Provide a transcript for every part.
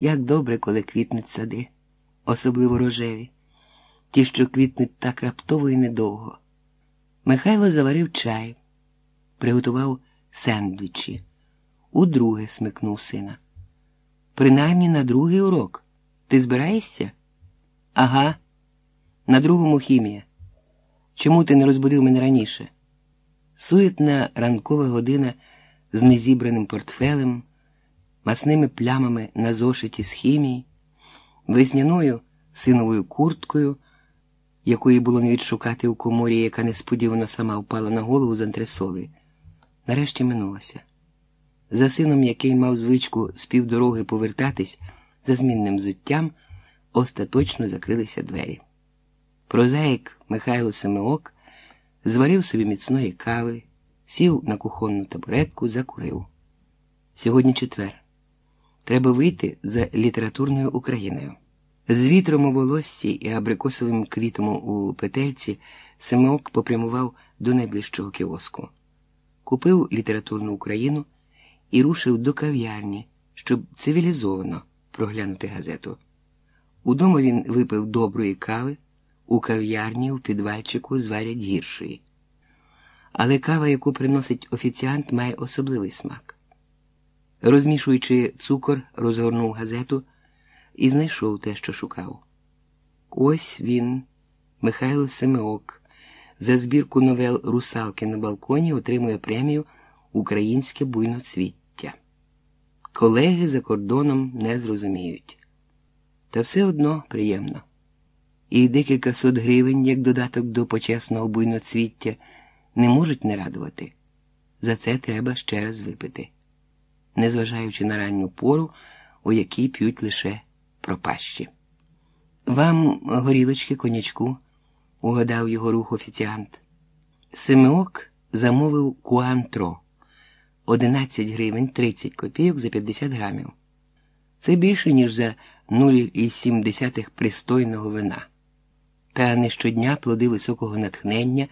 Як добре, коли квітнуть сади, особливо рожеві, ті, що квітнуть так раптово і недовго. Михайло заварив чай, приготував сендвічі, удруге смикнув сина. Принаймні на другий урок. Ти збираєшся? Ага, на другому хімія. Чому ти не розбудив мене раніше? Суетна ранкова година з незібраним портфелем, масними плямами на зошиті з хімії, весняною синовою курткою, якої було не відшукати у коморі, яка несподівано сама впала на голову з антресоли, нарешті минулася. За сином, який мав звичку з півдороги повертатись за змінним зуттям, остаточно закрилися двері. Прозаїк Михайло Семеок зварив собі міцної кави, сів на кухонну табуретку, закурив. Сьогодні четвер. Треба вийти за літературною Україною. З вітром у волоссі і абрикосовим квітом у петельці Семеок попрямував до найближчого кіоску. Купив літературну Україну і рушив до кав'ярні, щоб цивілізовано проглянути газету. Удома він випив доброї кави, у кав'ярні в підвальчику зварять гіршої. Але кава, яку приносить офіціант, має особливий смак. Розмішуючи цукор, розгорнув газету і знайшов те, що шукав. Ось він, Михайло Семеок, за збірку новел Русалки на балконі отримує премію Українське буйноцвіття. Колеги за кордоном не зрозуміють. Та все одно приємно. І декілька сот гривень, як додаток до почесного буйноцвіття, не можуть не радувати. За це треба ще раз випити, незважаючи на ранню пору, у якій п'ють лише пропащі. Вам горілочки конячку, угадав його рух офіціант. Семеок замовив куантро 11 гривень 30 копійок за 50 грамів. Це більше, ніж за 0,7 пристойного вина. Та не щодня плоди високого натхнення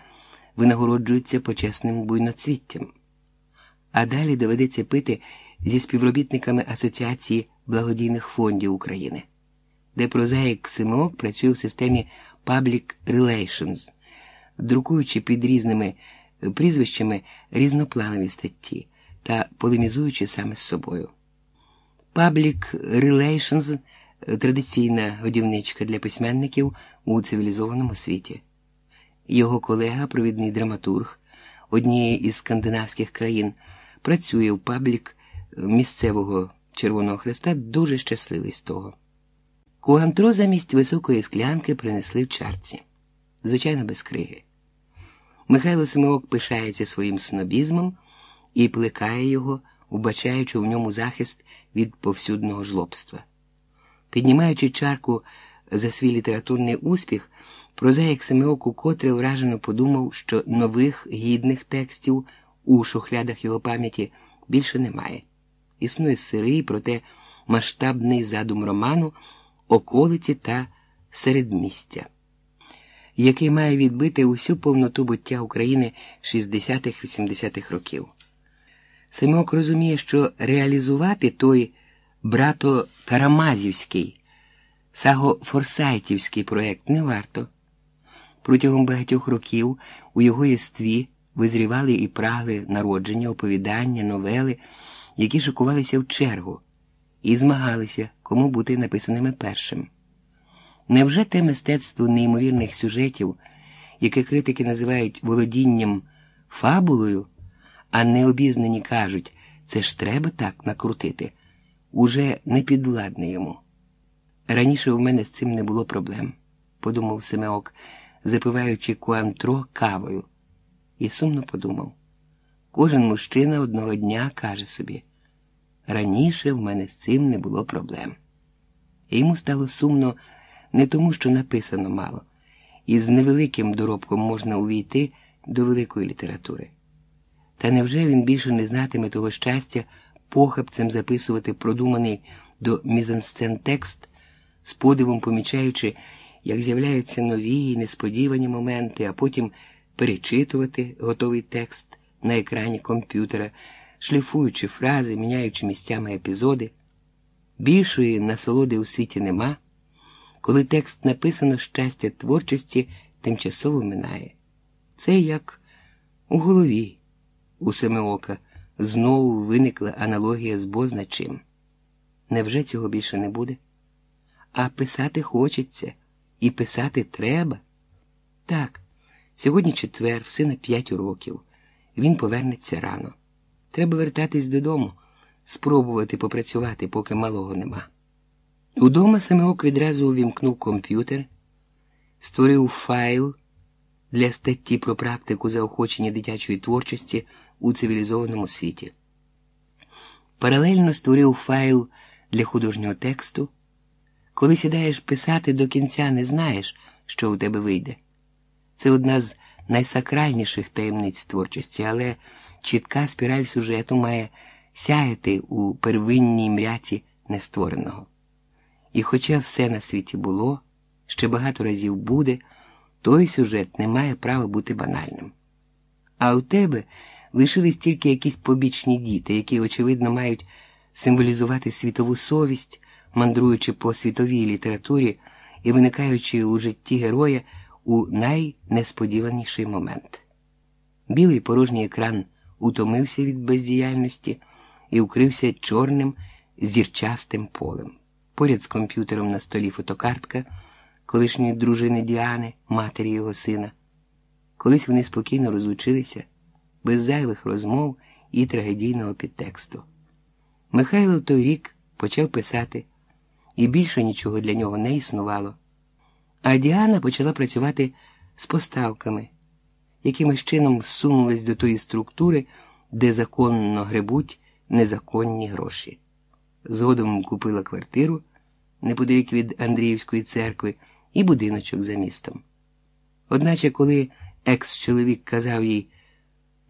винагороджуються почесним буйноцвіттям. А далі доведеться пити зі співробітниками Асоціації благодійних фондів України, де прозаїк Симеок працює в системі Public Relations, друкуючи під різними прізвищами різнопланові статті та полемізуючи саме з собою. Public Relations традиційна годівничка для письменників у цивілізованому світі. Його колега, провідний драматург однієї із скандинавських країн, працює в public місцевого Червоного Хреста, дуже щасливий з того. Куантро замість високої склянки принесли в чарці, звичайно, без криги. Михайло Семеок пишається своїм снобізмом і плекає його, убачаючи в ньому захист від повсюдного жлобства. Піднімаючи чарку за свій літературний успіх, прозаїк Семеок укотре вражено подумав, що нових гідних текстів у шухлядах його пам'яті більше немає. Існує сирий, проте масштабний задум роману, околиці та середмістя, який має відбити усю повноту буття України 60-х-80-х років. Семок розуміє, що реалізувати той брато Карамазівський, Саго-Форсайтівський проєкт не варто. Протягом багатьох років у його єстві визрівали і прагли народження, оповідання, новели, які шикувалися в чергу, і змагалися, кому бути написаними першим. Невже те мистецтво неймовірних сюжетів, яке критики називають володінням фабулою, а необізнані кажуть, це ж треба так накрутити, уже не підвладне йому. Раніше в мене з цим не було проблем, подумав Семеок, запиваючи куантро кавою, і сумно подумав. Кожен мужчина одного дня каже собі, раніше в мене з цим не було проблем. І йому стало сумно не тому, що написано мало, і з невеликим доробком можна увійти до великої літератури. Та невже він більше не знатиме того щастя похабцем записувати продуманий до мізансцен текст, з подивом помічаючи, як з'являються нові і несподівані моменти, а потім перечитувати готовий текст на екрані комп'ютера, шліфуючи фрази, міняючи місцями епізоди? Більшої насолоди у світі нема, коли текст написано щастя творчості тимчасово минає. Це як у голові, у Семеока, знову виникла аналогія з бозначим. Невже цього більше не буде? А писати хочеться, і писати треба. Так, сьогодні четвер, сина п'ять уроків. Він повернеться рано. Треба вертатись додому, спробувати попрацювати, поки малого нема. Удома Семеок відразу увімкнув комп'ютер, створив файл для статті про практику заохочення дитячої творчості у цивілізованому світі. Паралельно створив файл для художнього тексту. Коли сідаєш писати до кінця, не знаєш, що у тебе вийде. Це одна з найсакральніших таємниць творчості, але чітка спіраль сюжету має сяяти у первинній мряці нествореного. І хоча все на світі було, ще багато разів буде, той сюжет не має права бути банальним. А у тебе лишились тільки якісь побічні діти, які, очевидно, мають символізувати світову совість, мандруючи по світовій літературі і виникаючи у житті героя у найнесподіваніший момент. Білий порожній екран утомився від бездіяльності і укрився чорним зірчастим полем. Поряд з комп'ютером на столі фотокартка колишньої дружини Діани, матері його сина. Колись вони спокійно розлучилися, без зайвих розмов і трагедійного підтексту. Михайло в той рік почав писати, і більше нічого для нього не існувало. А Діана почала працювати з поставками, якимось чином всунулась до тої структури, де законно гребуть незаконні гроші. Згодом купила квартиру неподалік від Андріївської церкви і будиночок за містом. Одначе, коли екс-чоловік казав їй,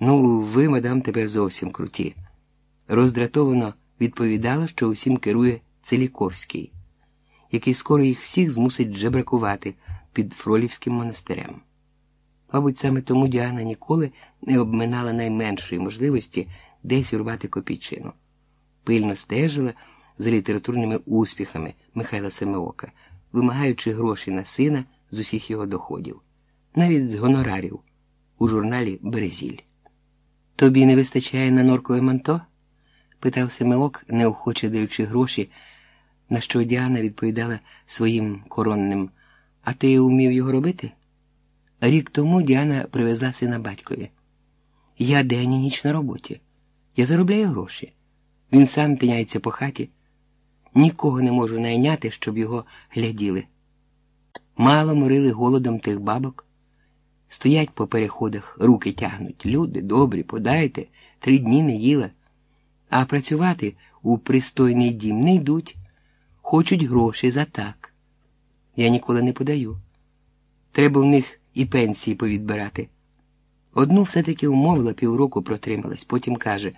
ну, ви, мадам, тепер зовсім круті, роздратовано відповідала, що усім керує Целіковський, який скоро їх всіх змусить жебракувати під Фролівським монастирем. Мабуть, саме тому Діана ніколи не обминала найменшої можливості десь урвати копійчину. Пильно стежила за літературними успіхами Михайла Семеока, вимагаючи гроші на сина з усіх його доходів, навіть з гонорарів у журналі Березіль. Тобі не вистачає на норкове манто? питав Семеок, неохоче даючи гроші, на що Діана відповідала своїм коронним. А ти умів його робити? Рік тому Діана привезла сина батькові. Я день і ніч на роботі. Я заробляю гроші. Він сам тиняється по хаті. Нікого не можу найняти, щоб його гляділи. Мало морили голодом тих бабок. Стоять по переходах, руки тягнуть. Люди добрі, подайте, три дні не їла. А працювати у пристойний дім не йдуть, хочуть гроші за так. Я ніколи не подаю. Треба в них і пенсії повідбирати. Одну все-таки умовила півроку протрималась, потім каже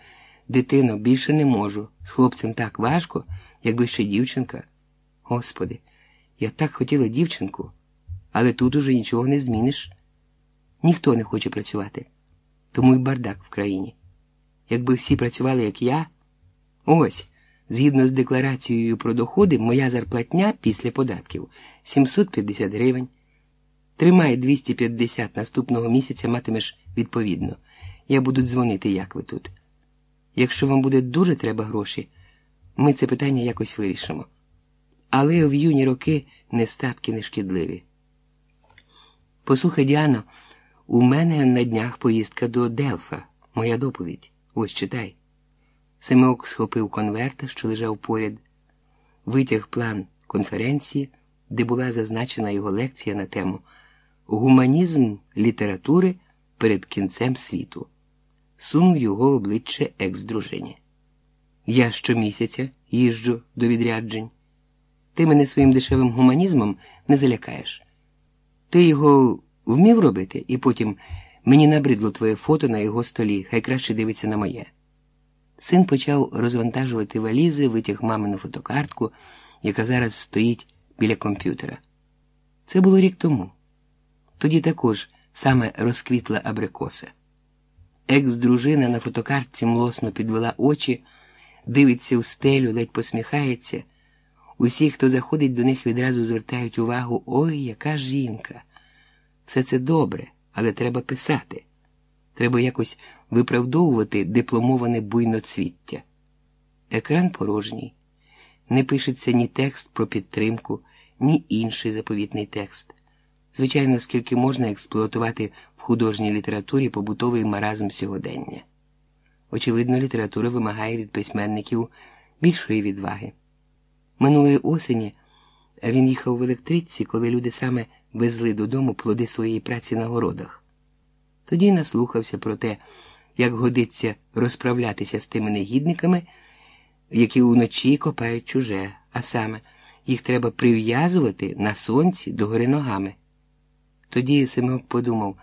Дитино, більше не можу. З хлопцем так важко, якби ще дівчинка. Господи, я так хотіла дівчинку, але тут уже нічого не зміниш. Ніхто не хоче працювати, тому й бардак в країні. Якби всі працювали, як я, ось, згідно з декларацією про доходи, моя зарплатня після податків 750 гривень. Тримай 250 наступного місяця матимеш відповідно. Я буду дзвонити, як ви тут. Якщо вам буде дуже треба гроші, ми це питання якось вирішимо. Але в юні роки нестатки не шкідливі. Послухай, Діано, у мене на днях поїздка до Делфа, моя доповідь. Ось читай. Семеок схопив конверта, що лежав поряд, витяг план конференції, де була зазначена його лекція на тему Гуманізм літератури перед кінцем світу. Сунув його обличчя екс-дружині. Я щомісяця їжджу до відряджень. Ти мене своїм дешевим гуманізмом не залякаєш. Ти його вмів робити, і потім мені набридло твоє фото на його столі, хай краще дивиться на моє. Син почав розвантажувати валізи, витяг мамину фотокартку, яка зараз стоїть біля комп'ютера. Це було рік тому. Тоді також саме розквітла абрикоса. Екс-дружина на фотокартці млосно підвела очі, дивиться в стелю, ледь посміхається. Усі, хто заходить до них, відразу звертають увагу ой, яка жінка. Все це добре, але треба писати. Треба якось виправдовувати дипломоване буйноцвіття. Екран порожній. Не пишеться ні текст про підтримку, ні інший заповітний текст. Звичайно, скільки можна експлуатувати в художній літературі побутовий маразм сьогодення. Очевидно, література вимагає від письменників більшої відваги. Минулої осені він їхав в електричці, коли люди саме везли додому плоди своєї праці на городах. Тоді наслухався про те, як годиться розправлятися з тими негідниками, які уночі копають чуже, а саме їх треба прив'язувати на сонці догори ногами. Тоді Семок подумав,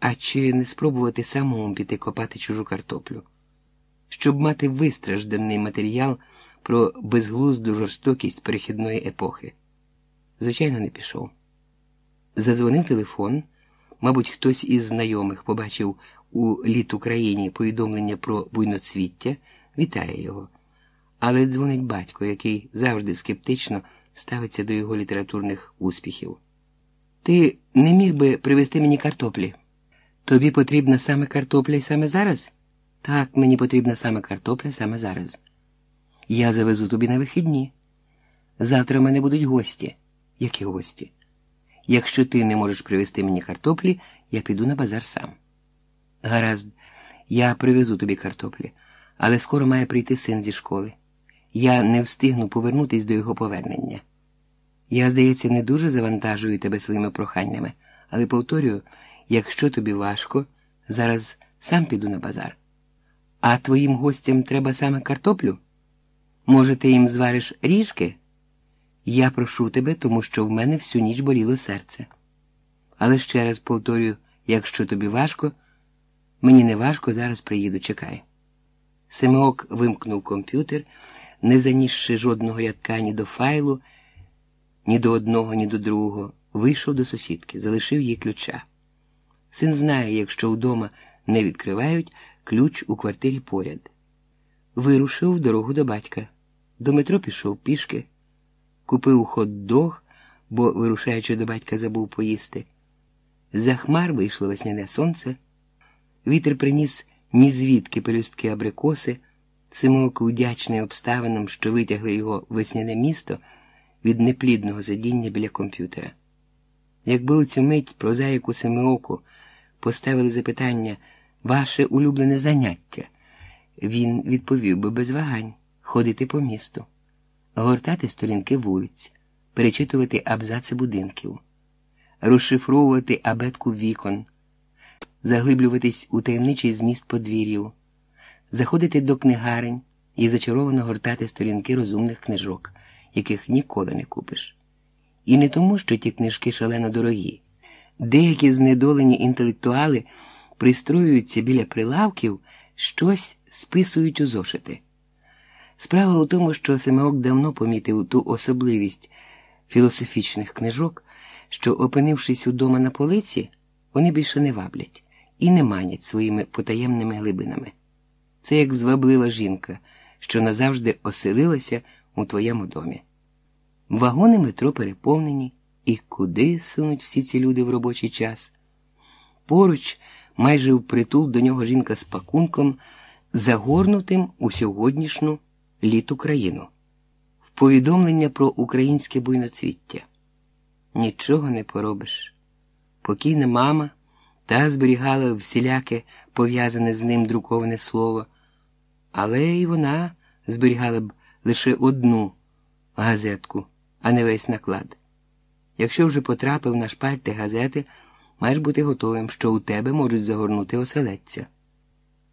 а чи не спробувати самому піти копати чужу картоплю, щоб мати вистражданий матеріал про безглузду жорстокість перехідної епохи. Звичайно, не пішов. Задзвонив телефон. Мабуть, хтось із знайомих побачив у літ Україні повідомлення про буйноцвіття, вітає його. Але дзвонить батько, який завжди скептично ставиться до його літературних успіхів. Ти не міг би привезти мені картоплі? Тобі потрібна саме картопля і саме зараз? Так, мені потрібна саме картопля саме зараз. Я завезу тобі на вихідні. Завтра в мене будуть гості. Які гості? Якщо ти не можеш привезти мені картоплі, я піду на базар сам. Гаразд, я привезу тобі картоплі, але скоро має прийти син зі школи. Я не встигну повернутись до його повернення. Я, здається, не дуже завантажую тебе своїми проханнями, але повторюю, якщо тобі важко, зараз сам піду на базар. А твоїм гостям треба саме картоплю? Може, ти їм звариш ріжки? Я прошу тебе, тому що в мене всю ніч боліло серце. Але ще раз повторюю, якщо тобі важко, мені не важко, зараз приїду, чекай. Семеок вимкнув комп'ютер, не занісши жодного рядка ні до файлу, ні до одного, ні до другого, вийшов до сусідки, залишив їй ключа. Син знає, якщо вдома не відкривають, ключ у квартирі поряд. Вирушив в дорогу до батька. До метро пішов пішки, купив хот-дог, бо, вирушаючи до батька, забув поїсти. За хмар вийшло весняне сонце, вітер приніс ні звідки пелюстки абрикоси, Симок вдячний обставинам, що витягли його весняне місто від неплідного задіння біля комп'ютера. Якби у цю мить прозаїку Семеоку поставили запитання ваше улюблене заняття, він відповів би без вагань ходити по місту, гортати сторінки вулиць, перечитувати абзаци будинків, розшифровувати абетку вікон, заглиблюватись у таємничий зміст подвір'їв, заходити до книгарень і зачаровано гортати сторінки розумних книжок, яких ніколи не купиш. І не тому, що ті книжки шалено дорогі. Деякі знедолені інтелектуали пристроюються біля прилавків, щось списують у зошити. Справа у тому, що Семеок давно помітив ту особливість філософічних книжок, що, опинившись удома на полиці, вони більше не ваблять і не манять своїми потаємними глибинами. Це як зваблива жінка, що назавжди оселилася у твоєму домі. Вагони метро переповнені, і куди сунуть всі ці люди в робочий час. Поруч, майже впритул до нього жінка з пакунком, загорнутим у сьогоднішню літу країну, в повідомлення про українське буйноцвіття. Нічого не поробиш. Покійна мама та зберігала всіляке пов'язане з ним друковане слово, але й вона зберігала б лише одну газетку, а не весь наклад. Якщо вже потрапив на шпальти газети, маєш бути готовим, що у тебе можуть загорнути оселедця.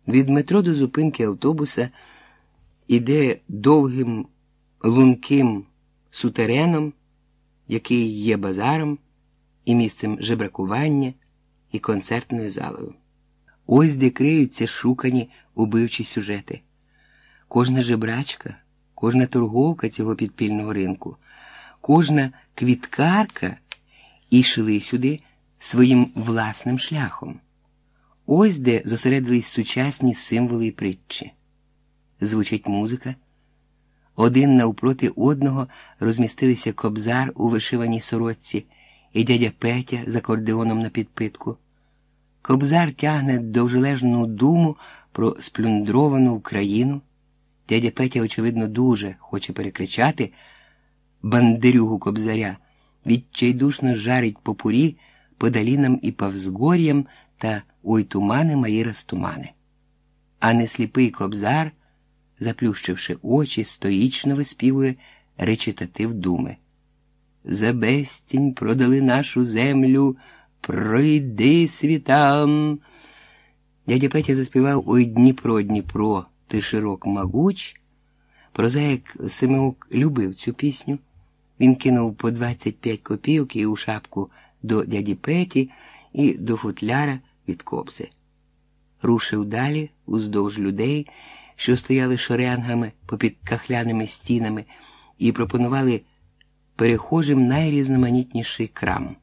Від метро до зупинки автобуса іде довгим лунким сутереном, який є базаром і місцем жебракування і концертною залою. Ось де криються шукані убивчі сюжети. Кожна жебрачка, кожна торговка цього підпільного ринку, кожна квіткарка ішли сюди своїм власним шляхом. Ось де зосередились сучасні символи і притчі. Звучить музика, Один навпроти одного розмістилися кобзар у вишиваній сорочці і дядя Петя з акордеоном на підпитку. Кобзар тягне довжележну думу про сплюндровану Україну. Дядя Петя, очевидно, дуже хоче перекричати бандерюгу кобзаря, відчайдушно жарить по пурі, по далінам і повзгор'ям та ой тумани мої розтумани. А не сліпий кобзар, заплющивши очі, стоїчно виспівує речитатив думи. За безцінь продали нашу землю, пройди світам. Дядя Петя заспівав ой Дніпро, Дніпро, ти широк могуч. Прозаїк Семеок любив цю пісню. Він кинув по 25 копійок і у шапку до дяді Петі і до футляра від кобзи. Рушив далі уздовж людей, що стояли шеренгами попід кахляними стінами, і пропонували перехожим найрізноманітніший крам: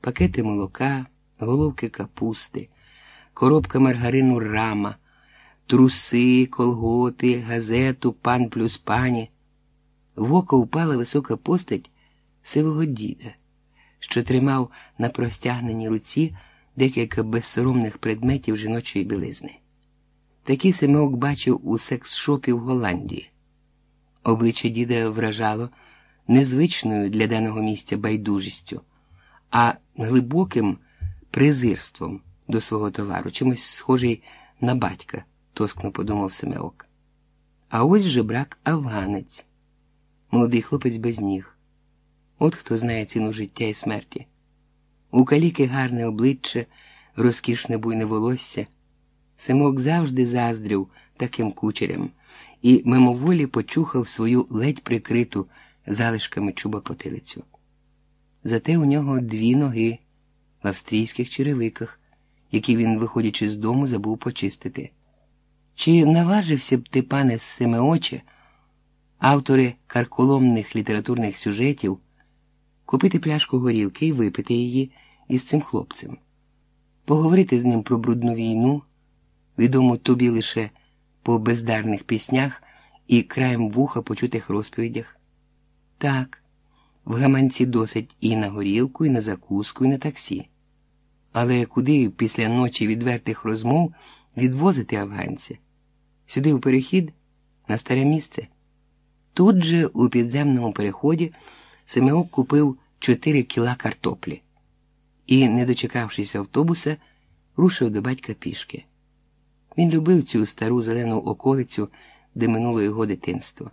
пакети молока, головки капусти, коробка маргарину рама, труси, колготи, газету, пан плюс пані. В око впала висока постать сивого діда, що тримав на простягненій руці декілька безсоромних предметів жіночої білизни. Такі Семеок бачив у секс-шопі в Голландії. Обличчя діда вражало незвичною для даного місця байдужістю, а глибоким презирством до свого товару, чимось схожий на батька, тоскно подумав Семеок. А ось же брак афганець, молодий хлопець без ніг. От хто знає ціну життя і смерті. У каліки гарне обличчя, розкішне буйне волосся. Симок завжди заздрив таким кучерям і мимоволі почухав свою ледь прикриту залишками чуба потилицю. Зате у нього дві ноги в австрійських черевиках, які він, виходячи з дому, забув почистити. Чи наважився б ти, пане Семеоче, автори карколомних літературних сюжетів, купити пляшку горілки і випити її із цим хлопцем, поговорити з ним про брудну війну, відому тобі лише по бездарних піснях і краєм вуха почутих розповідях? Так, в гаманці досить і на горілку, і на закуску, і на таксі. Але куди після ночі відвертих розмов відвозити афганця? Сюди у перехід, на старе місце. Тут же, у підземному переході, Семеок купив чотири кіла картоплі і, не дочекавшись автобуса, рушив до батька пішки. Він любив цю стару зелену околицю, де минуло його дитинство.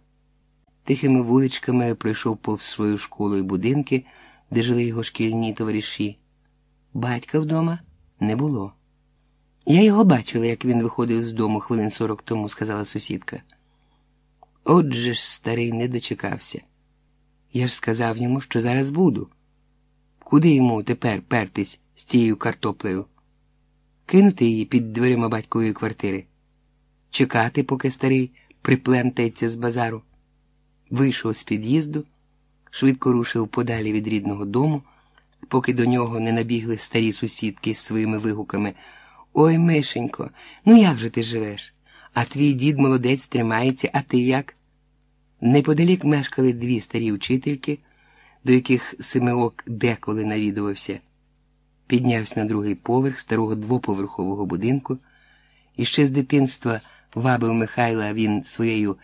Тихими вуличками пройшов повз свою школу і будинки, де жили його шкільні товариші. Батька вдома не було. Я його бачила, як він виходив з дому хвилин сорок тому, сказала сусідка. Отже ж, старий не дочекався. Я ж сказав йому, що зараз буду. Куди йому тепер пертись з цією картоплею? Кинути її під дверима батькової квартири, чекати, поки старий приплентається з базару. Вийшов з під'їзду, швидко рушив подалі від рідного дому, поки до нього не набігли старі сусідки з своїми вигуками. Ой, Мишенько, ну як же ти живеш? А твій дід молодець тримається, а ти як? Неподалік мешкали дві старі вчительки, до яких Симеок деколи навідувався. Піднявся на другий поверх старого двоповерхового будинку, і ще з дитинства вабив Михайла він своєю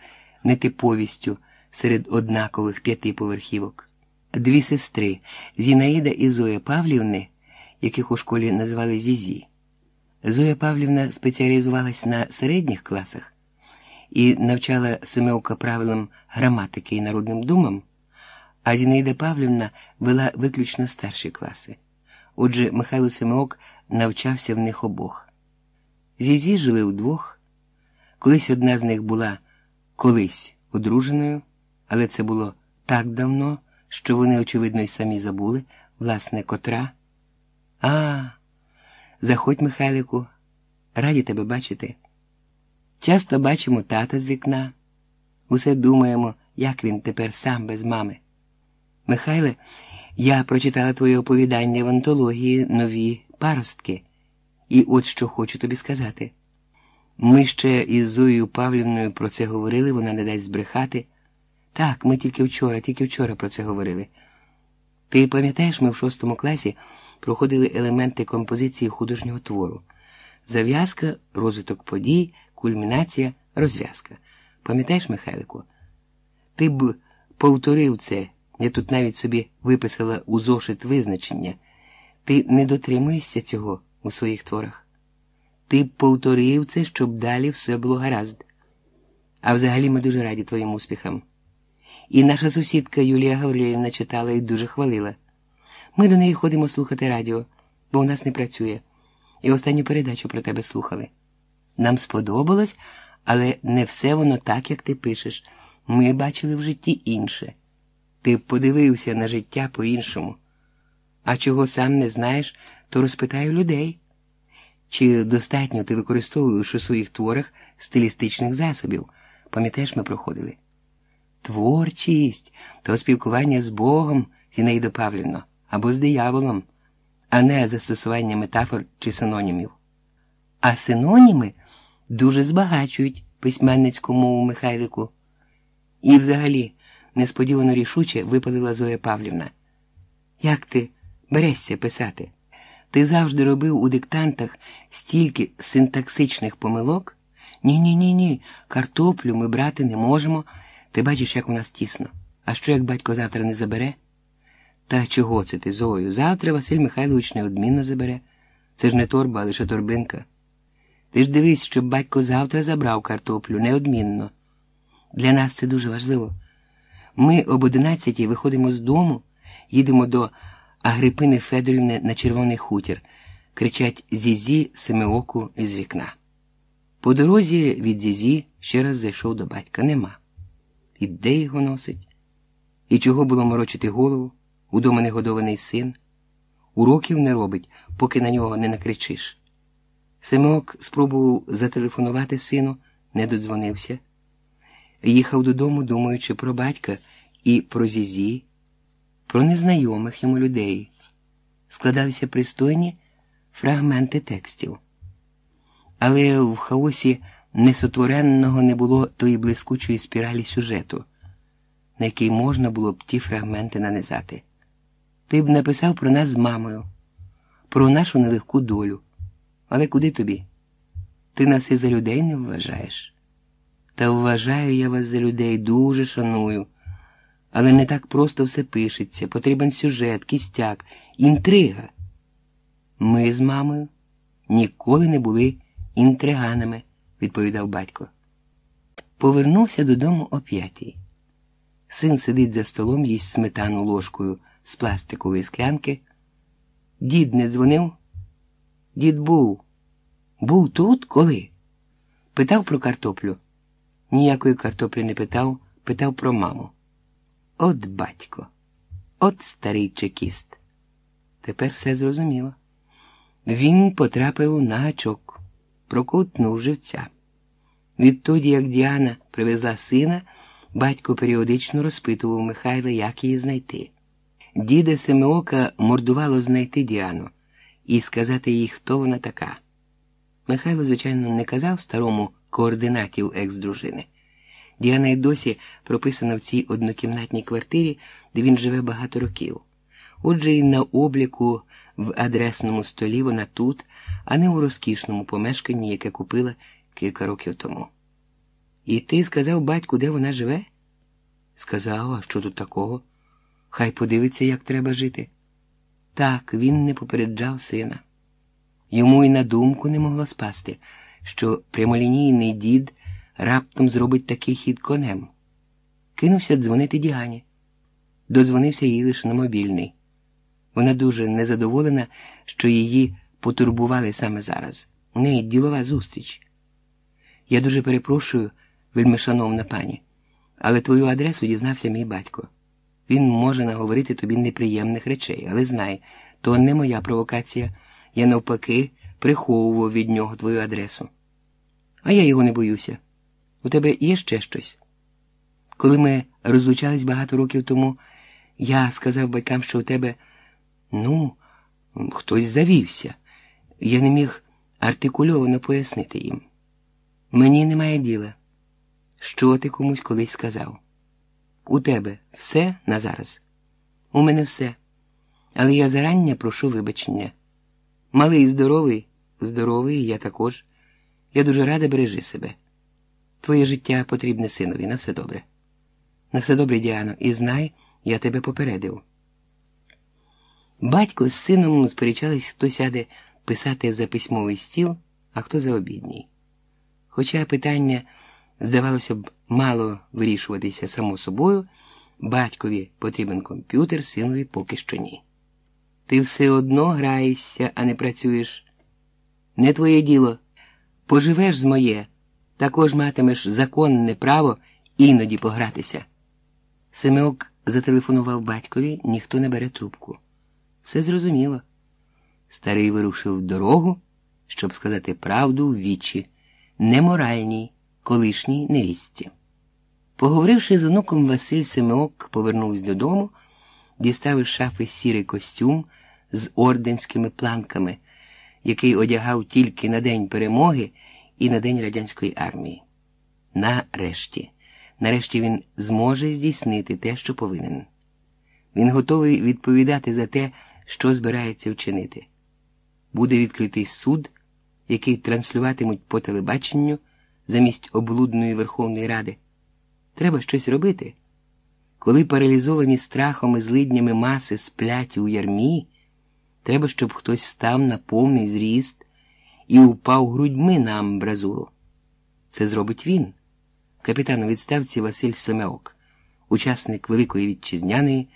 нетиповістю серед однакових п'ятиповерхівок. Дві сестри Зінаїда і Зоя Павлівни, яких у школі назвали Зізі. Зоя Павлівна спеціалізувалась на середніх класах і навчала Семеука правилам граматики і народним думам, а Зінаїда Павлівна вела виключно старші класи. Отже, Михайло Семеок навчався в них обох. Зізі жили вдвох. Колись одна з них була колись одруженою, але це було так давно, що вони, очевидно, й самі забули, власне, котра. А, заходь, Михайлику, раді тебе бачити. Часто бачимо тата з вікна, усе думаємо, як він тепер сам без мами. Михайле, я прочитала твоє оповідання в антології нові паростки, і от що хочу тобі сказати. Ми ще із Зоєю Павлівною про це говорили, вона не дасть збрехати. Так, ми тільки вчора, тільки вчора про це говорили. Ти пам'ятаєш, ми в шостому класі проходили елементи композиції художнього твору. Зав'язка, розвиток подій, кульмінація, розв'язка. Пам'ятаєш, Михайлику? Ти б повторив це, я тут навіть собі виписала у зошит визначення. Ти не дотримуєшся цього у своїх творах. Ти б повторив це, щоб далі все було гаразд. А взагалі ми дуже раді твоїм успіхам. І наша сусідка Юлія Гаврилівна читала і дуже хвалила. Ми до неї ходимо слухати радіо, бо у нас не працює, і останню передачу про тебе слухали. Нам сподобалось, але не все воно так, як ти пишеш. Ми бачили в житті інше. Ти подивився на життя по-іншому. А чого сам не знаєш, то розпитаю людей. Чи достатньо ти використовуєш у своїх творах стилістичних засобів? Пам'ятаєш, ми проходили? Творчість то спілкування з Богом, Зінаїдо Павлівно, або з дияволом, а не застосування метафор чи синонімів. А синоніми дуже збагачують письменницьку мову Михайлику. І взагалі несподівано рішуче випалила Зоя Павлівна. Як ти берешся писати? Ти завжди робив у диктантах стільки синтаксичних помилок? Ні, ні, ні, ні. Картоплю ми брати не можемо. Ти бачиш, як у нас тісно. А що, як батько завтра не забере? Та чого це ти, Зою? Завтра Василь Михайлович неодмінно забере. Це ж не торба, а лише торбинка. Ти ж дивись, щоб батько завтра забрав картоплю неодмінно. Для нас це дуже важливо. Ми об одинадцятій виходимо з дому, їдемо до Агрипини Федорівни на червоний хутір, кричать Зізі Семиоку із вікна. По дорозі від Зізі ще раз зайшов до батька. Нема. І де його носить? І чого було морочити голову? Удома негодований син. Уроків не робить, поки на нього не накричиш. Семок спробував зателефонувати сину, не додзвонився. Їхав додому, думаючи про батька і про Зізі, про незнайомих йому людей. Складалися пристойні фрагменти текстів. Але в хаосі несотвореного не було тої блискучої спіралі сюжету, на який можна було б ті фрагменти нанизати. Ти б написав про нас з мамою, про нашу нелегку долю. Але куди тобі? Ти нас і за людей не вважаєш. Та вважаю я вас за людей, дуже шаную. Але не так просто все пишеться, потрібен сюжет, кістяк, інтрига. Ми з мамою ніколи не були інтриганами, відповідав батько. Повернувся додому о п'ятій. Син сидить за столом, їсть сметану ложкою з пластикової склянки. Дід не дзвонив? Дід був. Був тут коли? Питав про картоплю. Ніякої картоплі не питав, питав про маму. От батько, от старий чекіст. Тепер все зрозуміло. Він потрапив на гачок, прокутнув живця. Відтоді, як Діана привезла сина, батько періодично розпитував Михайла, як її знайти. Діда Семеока мордувало знайти Діану і сказати їй, хто вона така. Михайло, звичайно, не казав старому координатів екс-дружини. Діана й досі прописана в цій однокімнатній квартирі, де він живе багато років. Отже, і на обліку в адресному столі вона тут, а не у розкішному помешканні, яке купила кілька років тому. І ти сказав батьку, де вона живе? Сказав, а що тут такого? Хай подивиться, як треба жити. Так, він не попереджав сина. Йому й на думку не могло спасти, що прямолінійний дід раптом зробить такий хід конем. Кинувся дзвонити Діані. Додзвонився їй лише на мобільний. Вона дуже незадоволена, що її потурбували саме зараз. У неї ділова зустріч. Я дуже перепрошую, вельмишановна пані, але твою адресу дізнався мій батько. Він може наговорити тобі неприємних речей, але знай, то не моя провокація. Я навпаки приховував від нього твою адресу. А я його не боюся. У тебе є ще щось? Коли ми розлучались багато років тому, я сказав батькам, що у тебе, ну, хтось завівся. Я не міг артикульовано пояснити їм. Мені немає діла, що ти комусь колись сказав. У тебе все на зараз? У мене все. Але я зарання прошу вибачення. Малий здоровий, здоровий, я також. Я дуже рада бережи себе. Твоє життя потрібне синові, на все добре. На все добре, Діано, і знай, я тебе попередив. Батько з сином сперечались, хто сяде писати за письмовий стіл, а хто за обідній. Хоча питання, здавалося б, мало вирішуватися само собою, батькові потрібен комп'ютер, синові поки що ні. Ти все одно граєшся, а не працюєш. Не твоє діло. Поживеш з моє, також матимеш законне право іноді погратися. Семеок зателефонував батькові, ніхто не бере трубку. Все зрозуміло. Старий вирушив дорогу, щоб сказати правду в вічі, неморальній, колишній невістці. Поговоривши з онуком, Василь Семеок повернувся додому, дістав із шафи сірий костюм з орденськими планками, який одягав тільки на День перемоги і на День радянської армії. Нарешті, нарешті він зможе здійснити те, що повинен. Він готовий відповідати за те, що збирається вчинити. Буде відкритий суд, який транслюватимуть по телебаченню замість облудної Верховної Ради. Треба щось робити. Коли паралізовані страхом і злиднями маси сплять у ярмі, треба, щоб хтось став на повний зріст і упав грудьми на амбразуру. Це зробить він, капітан у відставці Василь Семеок, учасник Великої Вітчизняної,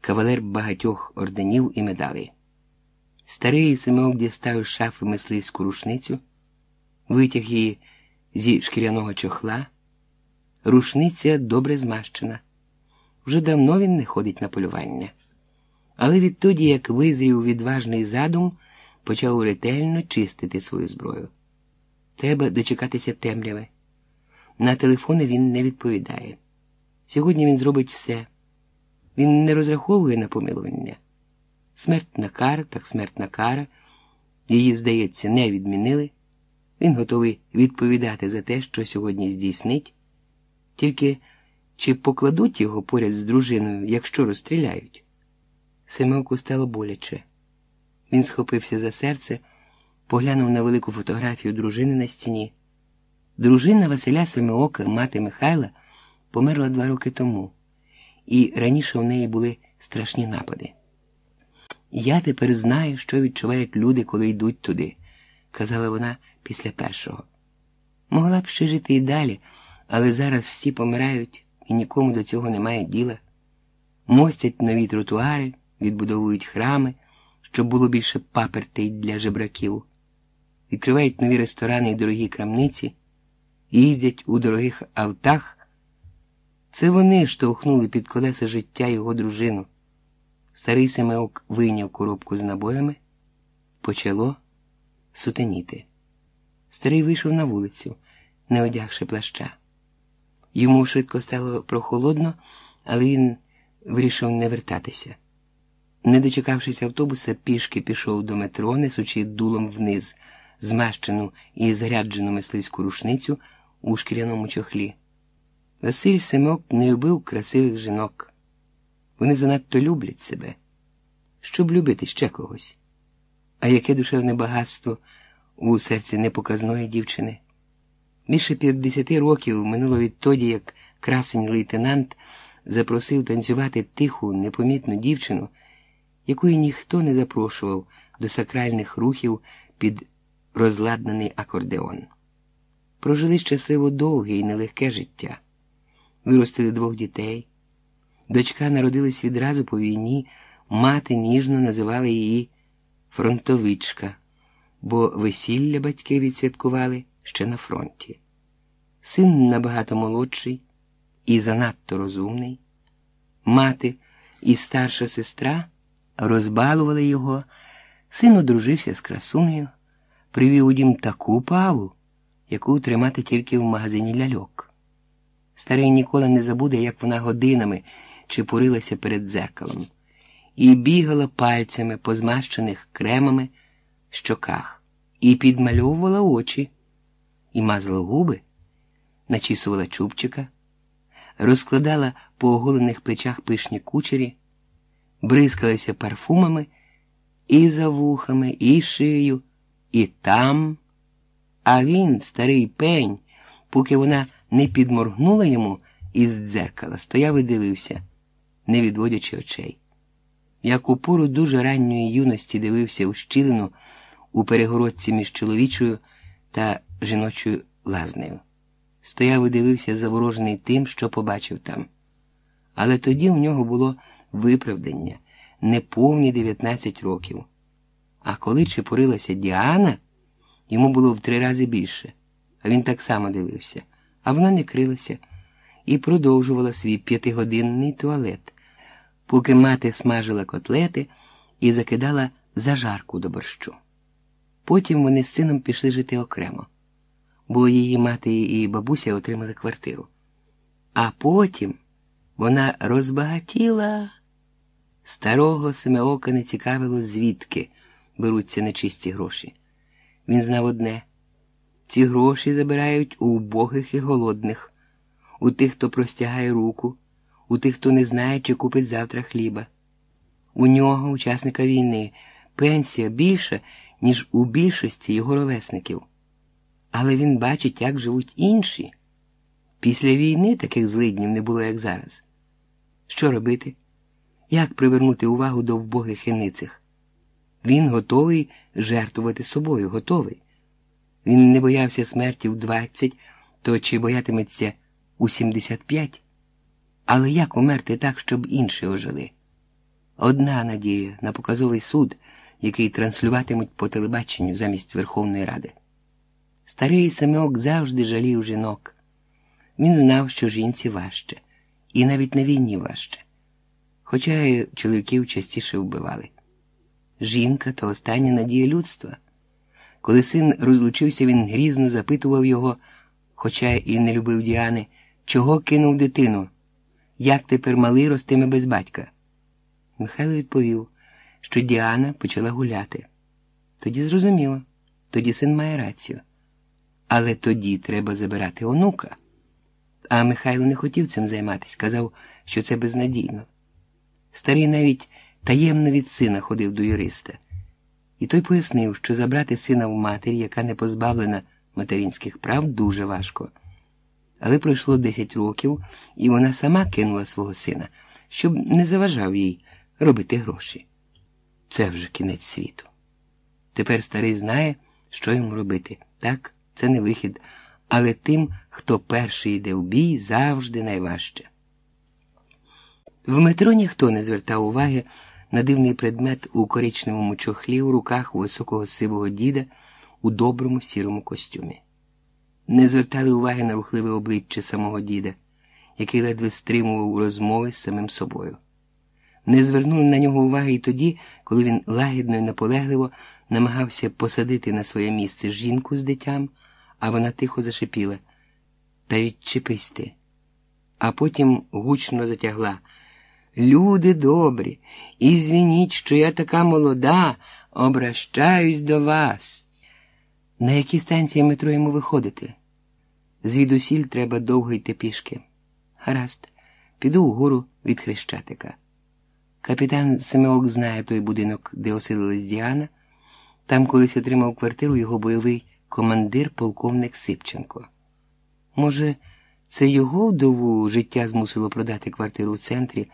кавалер багатьох орденів і медалей. Старий Семеок дістав з шафи мисливську рушницю, витяг її зі шкіряного чохла. Рушниця добре змащена. Вже давно він не ходить на полювання. Але відтоді, як визрів відважний задум, почав ретельно чистити свою зброю. Треба дочекатися темряви. На телефони він не відповідає. Сьогодні він зробить все. Він не розраховує на помилування. Смертна кара, так смертна кара. Її, здається, не відмінили. Він готовий відповідати за те, що сьогодні здійснить. Тільки чи покладуть його поряд з дружиною, якщо розстріляють? Семенку стало боляче. Він схопився за серце, поглянув на велику фотографію дружини на стіні. Дружина Василя Семеока, мати Михайла, померла два роки тому, і раніше в неї були страшні напади. Я тепер знаю, що відчувають люди, коли йдуть туди, казала вона після першого. Могла б ще жити і далі, але зараз всі помирають і нікому до цього немає діла. Мостять нові тротуари, відбудовують храми, щоб було більше папертей для жебраків, відкривають нові ресторани і дорогі крамниці, їздять у дорогих автах. Це вони штовхнули під колеса життя його дружину. Старий Семеок вийняв коробку з набоями, почало сутеніти. Старий вийшов на вулицю, не одягши плаща. Йому швидко стало прохолодно, але він вирішив не вертатися. Не дочекавшись автобуса, пішки пішов до метро, несучи дулом вниз, змащену і заряджену мисливську рушницю у шкіряному чохлі. Василь Семок не любив красивих жінок. Вони занадто люблять себе, щоб любити ще когось. А яке душевне багатство у серці непоказної дівчини. Більше п'ятдесяти років минуло відтоді, як красень лейтенант запросив танцювати тиху, непомітну дівчину, якої ніхто не запрошував до сакральних рухів під розладнаний акордеон. Прожили щасливо довге і нелегке життя, виростили двох дітей. Дочка народилась відразу по війні, мати ніжно називала її фронтовичка, бо весілля батьки відсвяткували ще на фронті. Син набагато молодший і занадто розумний. Мати і старша сестра розбалували його, син одружився з красунею, привів у дім таку паву, яку тримати тільки в магазині ляльок. Старий ніколи не забуде, як вона годинами чепурилася перед дзеркалом і бігала пальцями по змащених кремами щоках, і підмальовувала очі, і мазала губи, начісувала чубчика, розкладала по оголених плечах пишні кучері, бризкалися парфумами і за вухами, і шию, і там. А він, старий пень, поки вона не підморгнула йому із дзеркала, стояв і дивився, не відводячи очей. Як у пору дуже ранньої юності дивився у щілину у перегородці між чоловічою та жіночою лазнею. Стояв і дивився заворожений тим, що побачив там. Але тоді в нього було виправдання неповні 19 років. А коли чепурилася Діана, йому було в три рази більше, а він так само дивився, а вона не крилася і продовжувала свій п'ятигодинний туалет, поки мати смажила котлети і закидала зажарку до борщу. Потім вони з сином пішли жити окремо, бо її мати і бабуся отримали квартиру. А потім вона розбагатіла. Старого Семеока не цікавило, звідки беруться нечисті гроші. Він знав одне ці гроші забирають у убогих і голодних, у тих, хто простягає руку, у тих, хто не знає, чи купить завтра хліба. У нього, учасника війни, пенсія більша, ніж у більшості його ровесників. Але він бачить, як живуть інші. Після війни таких злиднів не було, як зараз. Що робити? Як привернути увагу до вбогих іницих? Він готовий жертвувати собою, готовий. Він не боявся смерті в 20, то чи боятиметься у 75? Але як умерти так, щоб інші ожили? Одна надія на показовий суд, який транслюватимуть по телебаченню замість Верховної Ради. Старий Семеок завжди жалів жінок. Він знав, що жінці важче, і навіть на війні важче. Хоча й чоловіків частіше вбивали. Жінка то остання надія людства. Коли син розлучився, він грізно запитував його, хоча і не любив Діани, чого кинув дитину, як тепер малий ростиме без батька. Михайло відповів, що Діана почала гуляти. Тоді зрозуміло, тоді син має рацію. Але тоді треба забирати онука. А Михайло не хотів цим займатися, казав, що це безнадійно. Старий навіть таємно від сина ходив до юриста, і той пояснив, що забрати сина в матері, яка не позбавлена материнських прав, дуже важко. Але пройшло 10 років, і вона сама кинула свого сина, щоб не заважав їй робити гроші. Це вже кінець світу. Тепер старий знає, що йому робити. Так, це не вихід, але тим, хто перший йде в бій, завжди найважче. В метро ніхто не звертав уваги на дивний предмет у коричневому чохлі у руках у високого сивого діда у доброму сірому костюмі. Не звертали уваги на рухливе обличчя самого діда, який ледве стримував розмови з самим собою. Не звернули на нього уваги і тоді, коли він лагідно і наполегливо намагався посадити на своє місце жінку з дитям, а вона тихо зашипіла Та відчепись ти. А потім гучно затягла. Люди добрі, і звініть, що я така молода, обращаюсь до вас. На якій станції метро йому виходити? Звідусіль треба довго йти пішки. Гаразд, піду вгору від Хрещатика. Капітан Семеок знає той будинок, де оселилась Діана. Там колись отримав квартиру його бойовий командир полковник Сипченко. Може, це його вдову життя змусило продати квартиру в центрі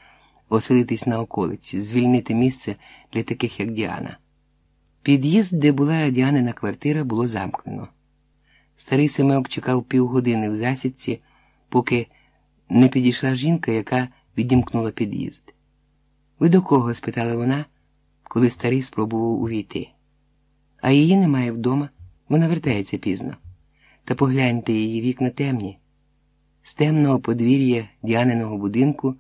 оселитись на околиці, звільнити місце для таких, як Діана. Під'їзд, де була Діанина квартира, було замкнено. Старий Семеок чекав півгодини в засідці, поки не підійшла жінка, яка відімкнула під'їзд. Ви до кого? спитала вона, коли старий спробував увійти. А її немає вдома, вона вертається пізно. Та погляньте її вікна темні. З темного подвір'я Діаниного будинку.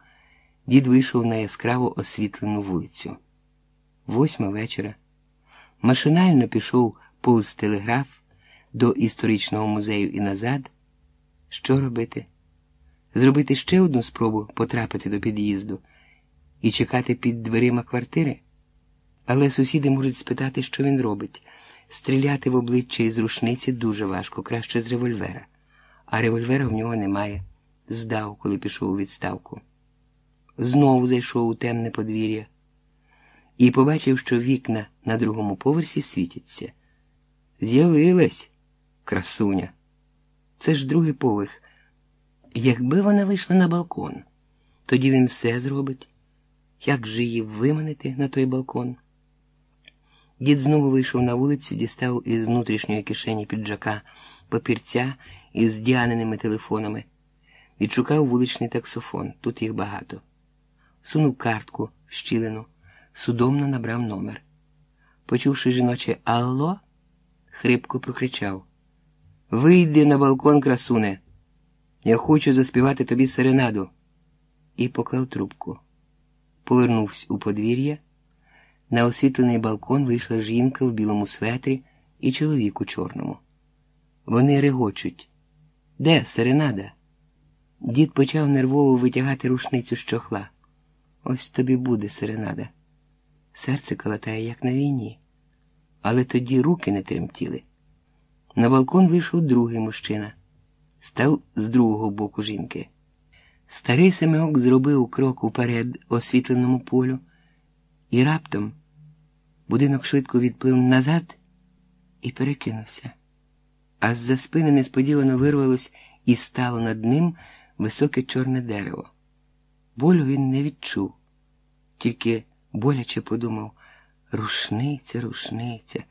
Дід вийшов на яскраво освітлену вулицю. Восьма вечора. Машинально пішов повз телеграф до історичного музею і назад. Що робити? Зробити ще одну спробу потрапити до під'їзду і чекати під дверима квартири? Але сусіди можуть спитати, що він робить. Стріляти в обличчя із рушниці дуже важко, краще з револьвера. А револьвера в нього немає. Здав, коли пішов у відставку. знову зайшов у темне подвір'я і побачив, що вікна на другому поверсі світяться. З'явилась красуня. Це ж другий поверх. Якби вона вийшла на балкон, тоді він все зробить. Як же її виманити на той балкон? Дід знову вийшов на вулицю, дістав із внутрішньої кишені піджака папірця із діаниними телефонами, відшукав вуличний таксофон, тут їх багато. Сунув картку в щілину, судомно набрав номер. Почувши жіноче Алло, хрипко прокричав Вийди на балкон, красуне. Я хочу заспівати тобі серенаду. І поклав трубку. Повернувся у подвір'я. На освітлений балкон вийшла жінка в білому светрі і чоловік у чорному. Вони регочуть. Де серенада? Дід почав нервово витягати рушницю з чохла. Ось тобі буде серенада. Серце калатає, як на війні, але тоді руки не тремтіли. На балкон вийшов другий мужчина, став з другого боку жінки. Старий Семеок зробив крок уперед освітленому полю, і раптом будинок швидко відплив назад і перекинувся. А з-за спини несподівано вирвалось і стало над ним високе чорне дерево. Болю він не відчув, тільки боляче подумав рушниця, рушниця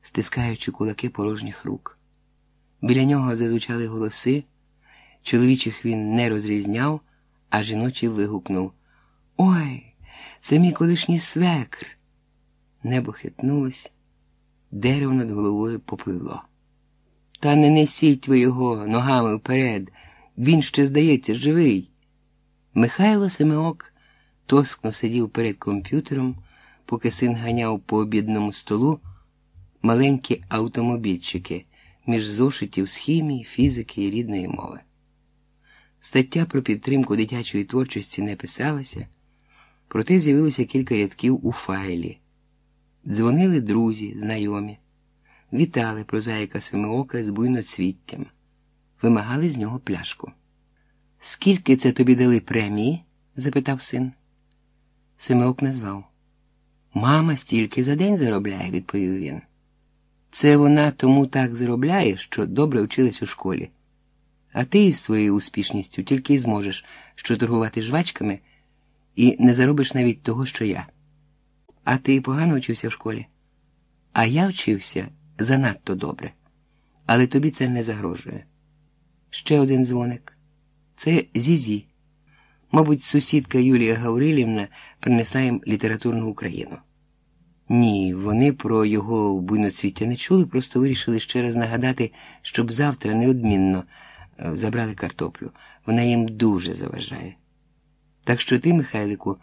стискаючи кулаки порожніх рук. Біля нього зазвучали голоси, чоловічих він не розрізняв, а жіночий вигукнув Ой, це мій колишній свекр. Небо хитнулось, дерево над головою попливло. Та не несіть ви його ногами вперед, він ще, здається, живий. Михайло Семеок тоскно сидів перед комп'ютером, поки син ганяв по обідному столу маленькі автомобільчики між зошитів з хімії, фізики і рідної мови. Стаття про підтримку дитячої творчості не писалася, проте з'явилося кілька рядків у файлі. Дзвонили друзі, знайомі, вітали прозаїка Семиока з буйноцвіттям, вимагали з нього пляшку. Скільки це тобі дали премії? запитав син. Семеок назвав. Мама стільки за день заробляє, відповів він. Це вона тому так заробляє, що добре вчилась у школі. А ти із своєю успішністю тільки й зможеш що торгувати жвачками і не заробиш навіть того, що я. А ти погано вчився в школі? А я вчився занадто добре. Але тобі це не загрожує. Ще один дзвоник. Це Зізі. Мабуть, сусідка Юлія Гаврилівна принесла їм літературну Україну. Ні, вони про його буйноцвіття не чули, просто вирішили ще раз нагадати, щоб завтра неодмінно е, забрали картоплю. Вона їм дуже заважає. Так що ти, Михайлику,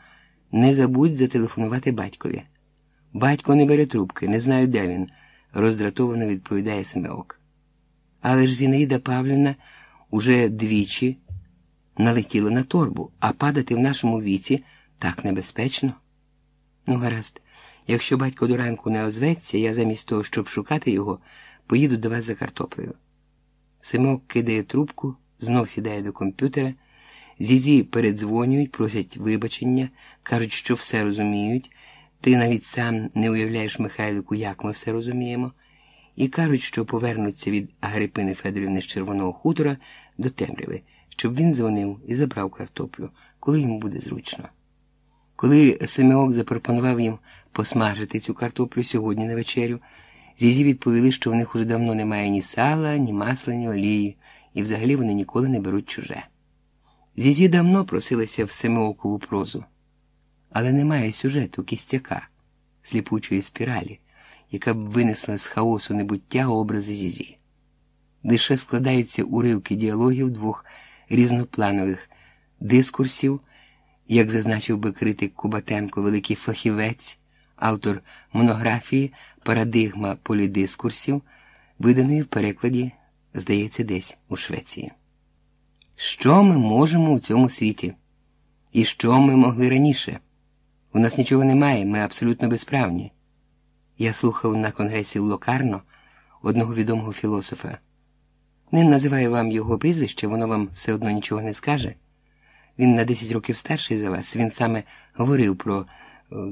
не забудь зателефонувати батькові. Батько не бере трубки, не знаю, де він, роздратовано відповідає Семеок. Але ж Зінаїда Павлівна уже двічі налетіла на торбу, а падати в нашому віці так небезпечно. Ну, гаразд. Якщо батько до ранку не озветься, я замість того, щоб шукати його, поїду до вас за картоплею. Симок кидає трубку, знов сідає до комп'ютера. Зізі передзвонюють, просять вибачення, кажуть, що все розуміють. Ти навіть сам не уявляєш, Михайлику, як ми все розуміємо, і кажуть, що повернуться від Агрипини Федорівни з Червоного хутора до темряви, щоб він дзвонив і забрав картоплю, коли йому буде зручно. Коли Семеок запропонував їм посмажити цю картоплю сьогодні на вечерю, зізі відповіли, що в них уже давно немає ні сала, ні масла, ні олії, і взагалі вони ніколи не беруть чуже. Зізі давно просилася в Семеокову прозу, але немає сюжету кістяка, сліпучої спіралі, яка б винесла з хаосу небуття образи Зізі. Лише складаються уривки діалогів двох різнопланових дискурсів як зазначив би критик Кубатенко, великий фахівець, автор монографії Парадигма полідискурсів, виданої в перекладі, здається, десь у Швеції. Що ми можемо у цьому світі? І що ми могли раніше? У нас нічого немає, ми абсолютно безправні. Я слухав на конгресі Локарно одного відомого філософа. Не називаю вам його прізвище, воно вам все одно нічого не скаже. Він на 10 років старший за вас. Він саме говорив про е,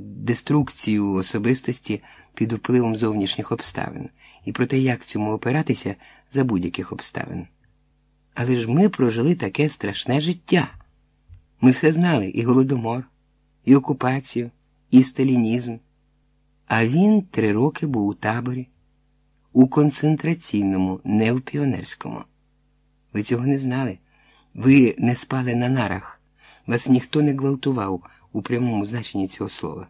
деструкцію особистості під впливом зовнішніх обставин і про те, як цьому опиратися за будь-яких обставин. Але ж ми прожили таке страшне життя. Ми все знали і голодомор, і окупацію, і сталінізм. А він три роки був у таборі, у концентраційному, не в піонерському. Ви цього не знали. Ви не спали на нарах, вас ніхто не гвалтував у прямому значенні цього слова.